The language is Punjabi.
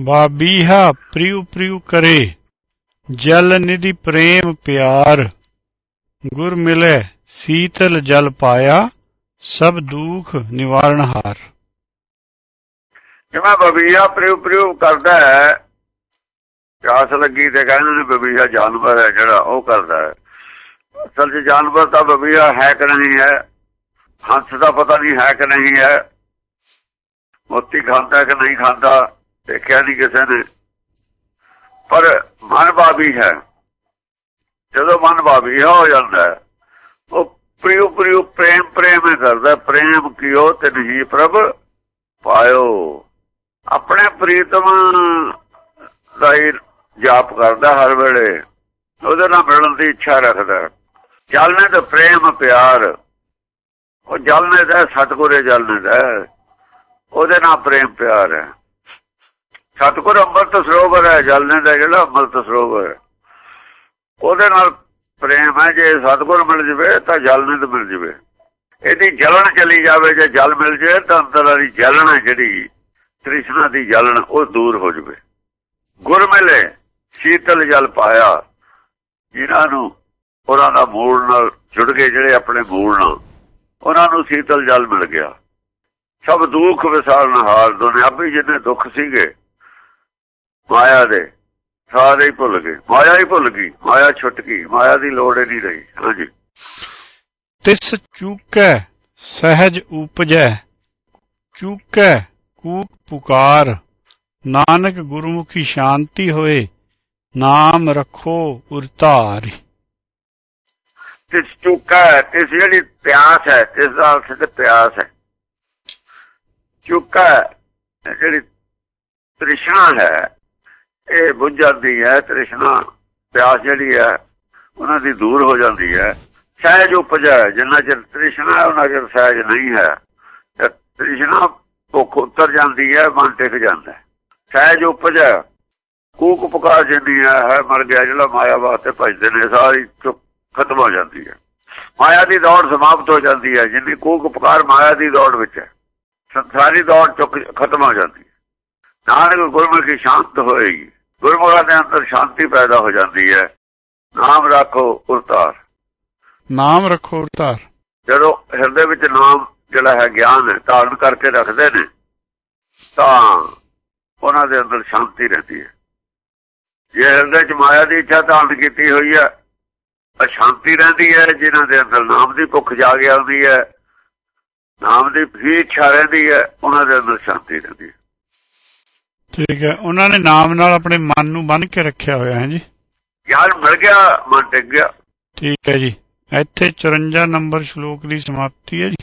ਬਾਬੀਹਾ ਪ੍ਰਿਉ ਪ੍ਰਿਉ ਕਰੇ, ਜਲ ਨਿਧि ਪ੍ਰੇਮ ਪਿਆਰ, ਗੁਰ ਮਿਲੇ ਸੀਤਲ ਜਲ ਪਾਇਆ, ਸਭ ਦੁਖ ਨਿਵਾਰਨ ਹਾਰ। ਜਿਵੇਂ ਬਬੀਆ ਪ੍ਰਿਉ ਪ੍ਰਿਉ ਕਰਦਾ ਹੈ, ਪਿਆਸ ਲੱਗੀ ਤੇ ਕਹਿੰਦੇ ਨੇ ਬਬੀਆ ਜਾਨਵਰ ਹੈ ਜਿਹੜਾ, ਉਹ ਕਰਦਾ ਹੈ। ਅਸਲ 'ਚ ਜਾਨਵਰ ਤਾਂ ਬਬੀਆ ਹੈ ਕਿ ਨਹੀਂ ਹੈ, ਹੰਸ ਦਾ ਪਤਾ ਨਹੀਂ ਹੈ ਕਿ ਨਹੀਂ ਹੈ, ਮੋਤੀ ਖਾਂਦਾ ਕਿ ਨਹੀਂ ਖਾਂਦਾ ਦੇਖਿਆ ਨਹੀਂ ਕਿਸੇ ਨੇ। ਪਰ ਮਨ ਬਾਬੀ ਹੈ। ਜਦੋਂ ਮਨ ਬਾਬੀ ਹੋ ਜਾਂਦਾ ਉਹ ਪ੍ਰਿਉ ਪ੍ਰਿਉ ਪ੍ਰੇਮ ਪ੍ਰੇਮ ਕਰਦਾ ਪ੍ਰੇਮ ਕਿਉ ਤੇ ਨਹੀਂ ਪ੍ਰਭ ਪਾਇਓ। ਆਪਣੇ ਪ੍ਰੀਤਮ ਦਾ ਹੀ ਜਾਪ ਕਰਦਾ ਹਰ ਵੇਲੇ। ਉਹਦੇ ਨਾਲ ਮਿਲਣ ਦੀ ਇੱਛਾ ਰੱਖਦਾ ਜਲਨੇ ਤੇ ਪ੍ਰੇਮ ਪਿਆਰ। ਉਹ ਜਲਨੇ ਦਾ ਸਤਗੁਰੇ ਜਲਨੇ ਦਾ ਉਹਦੇ ਨਾਲ ਪ੍ਰੇਮ ਪਿਆਰ ਹੈ। ਸਤਗੁਰ ਅੰਮ੍ਰਿਤ ਸਰੋਵਰ ਹੈ, ਜਲਨੇ ਦਾ ਜਿਹੜਾ ਅੰਮ੍ਰਿਤ ਸਰੋਵਰ ਹੈ। ਉਹਦੇ ਨਾਲ ਪ੍ਰੇਮ ਹੈ, ਜੇ ਸਤਗੁਰ ਮਿਲ ਜਵੇ ਤਾਂ ਜਲਨੇ ਤੇ ਮਿਲ ਜਵੇ। ਇਹਦੀ ਜਲਣ ਚਲੀ ਜਾਵੇ, ਜੇ ਜਲ ਮਿਲ ਜੇ ਤਾਂ ਅੰਦਰ ਵਾਲੀ ਜਲਣ ਜਿਹੜੀ, ਤ੍ਰਿਸ਼ਨਾ ਦੀ ਜਲਣ, ਉਹ ਦੂਰ ਹੋ ਜਵੇ। ਗੁਰ ਮਿਲੇ, ਸ਼ੀਤਲ ਜਲ ਪਾਇਆ, ਜਿਨ੍ਹਾਂ ਨੂੰ ਉਹਨਾਂ ਦਾ ਮੂਲ ਨਾਲ ਜੁੜ ਗਏ, ਜਿਹੜੇ ਆਪਣੇ ਮੂਲ ਨਾਲ, ਉਹਨਾਂ ਨੂੰ ਸ਼ੀਤਲ ਜਲ ਮਿਲ ਗਿਆ। ਸਭ ਦੁੱਖ ਵਿਸਾਰਨ ਹਾਰ ਦੁਨਿਆਵੀ ਜਿੰਨੇ ਦੁੱਖ ਸੀਗੇ ਮਾਇਆ ਦੇ ਸਾਰੇ ਹੀ ਭੁੱਲ ਗਏ। ਮਾਇਆ ਹੀ ਭੁੱਲ ਗਈ। ਮਾਇਆ ਛੁੱਟ ਗਈ। ਮਾਇਆ ਦੀ ਲੋੜ ਹੀ ਨਹੀਂ ਰਹੀ। ਹਾਂਜੀ ਤਿਸ ਚੂਕੈ ਸਹਿਜ ਉਪਜੈ ਚੂਕੈ ਕੂਕ ਪੁਕਾਰ। ਨਾਨਕ ਗੁਰਮੁਖੀ ਸ਼ਾਂਤੀ ਹੋਏ ਨਾਮ ਰੱਖੋ ਉਰਤਾਰੀ। ਤਿਸ ਚੁੱਕਾ ਤਿਸ ਜਿਹੜੀ ਪਿਆਸ ਹੈ ਤਿਸ ਦਾ ਅਰਥ ਤੇ ਪਿਆਸ ਹੈ। ਚੁੱਕਾ ਜਿਹੜੀ ਤ੍ਰਿਸ਼ਨਾ ਹੈ ਇਹ ਬੁੱਝ ਜਾਂਦੀ ਹੈ, ਤ੍ਰਿਸ਼ਨਾ, ਪਿਆਸ ਜਿਹੜੀ ਹੈ, ਉਹਨਾਂ ਦੀ ਦੂਰ ਹੋ ਜਾਂਦੀ ਹੈ। ਸਹਿਜ ਉਪਜਾ, ਜਿੰਨਾ ਚਿਰ ਤ੍ਰਿਸ਼ਨਾ ਹੈ, ਉਹਨਾਂ ਚਿਰ ਸਹਿਜ ਨਹੀਂ ਹੈ। ਤੇ ਤ੍ਰਿਸ਼ਨਾ ਭੁੱਖ ਉਤਰ ਜਾਂਦੀ ਹੈ, ਮਨ ਟਿਕ ਜਾਂਦਾ ਹੈ। ਸਹਿਜ ਉਪਜਾ, ਕੂਕ ਪੁਕਾਰ ਜਿੰਦੀ ਹੈ ਮਰ ਗਿਆ, ਜਿਹੜਾ ਮਾਇਆ ਵਾਸਤੇ ਭਜਦੇ ਨੇ, ਸਾਰੀ ਚੁੱਪ ਖਤਮ ਹੋ ਜਾਂਦੀ ਹੈ। ਮਾਇਆ ਦੀ ਦੌੜ ਸਮਾਪਤ ਹੋ ਜਾਂਦੀ ਹੈ, ਜਿੰਨੀ ਕੂਕ ਪੁਕਾਰ ਮਾਇਆ ਦੀ ਦੌੜ ਵਿੱਚ ਹੈ ਸੰਸਾਰੀ ਦੌੜ ਚੁੱਕ ਖਤਮ ਹੋ ਜਾਂਦੀ ਹੈ। ਨਾਨਕ ਗੁਰਮੁਖੀ ਸ਼ਾਂਤ ਹੋਏਗੀ। ਗੁਰਮੁਖਾਂ ਦੇ ਅੰਦਰ ਸ਼ਾਂਤੀ ਪੈਦਾ ਹੋ ਜਾਂਦੀ ਹੈ। ਨਾਮ ਰੱਖੋ ਉਰਤਾਰ ਨਾਮ ਰੱਖੋ ਉਰਤਾਰ ਜਦੋਂ ਹਿਰਦੇ ਵਿੱਚ ਨਾਮ ਜਿਹੜਾ ਹੈ ਗਿਆਨ ਹੈ ਧਾਰਨ ਕਰਕੇ ਰੱਖਦੇ ਨੇ ਤਾਂ ਉਹਨਾਂ ਦੇ ਅੰਦਰ ਸ਼ਾਂਤੀ ਰਹਿੰਦੀ ਹੈ। ਜੇ ਹਿਰਦੇ 'ਚ ਮਾਇਆ ਦੀ ਇੱਛਾ ਧਾਰਨ ਕੀਤੀ ਹੋਈ ਹੈ ਅਸ਼ਾਂਤੀ ਰਹਿੰਦੀ ਹੈ। ਜਿਨ੍ਹਾਂ ਦੇ ਅੰਦਰ ਨਾਮ ਦੀ ਭੁੱਖ ਜਾਗ ਆਉਂਦੀ ਹੈ ਨਾਮ ਦੀ ਵੀ ਇੱਛਾ ਰਹਿੰਦੀ ਹੈ ਉਹਨਾਂ ਦੇ ਅੰਦਰ ਸ਼ਾਂਤੀ ਰਹਿੰਦੀ ਹੈ। ਠੀਕ ਹੈ। ਉਹਨਾਂ ਨੇ ਨਾਮ ਨਾਲ ਆਪਣੇ ਮਨ ਨੂੰ ਬੰਨ ਕੇ ਰੱਖਿਆ ਹੋਇਆ ਹੈ ਜੀ। ਗਿਆਨ ਮਿਲ ਗਿਆ ਮਨ ਟਿਕ ਗਿਆ। ਠੀਕ ਹੈ ਜੀ। ਇੱਥੇ 54 ਨੰਬਰ ਸ਼ਲੋਕ ਦੀ ਸਮਾਪਤੀ ਹੈ ਜੀ।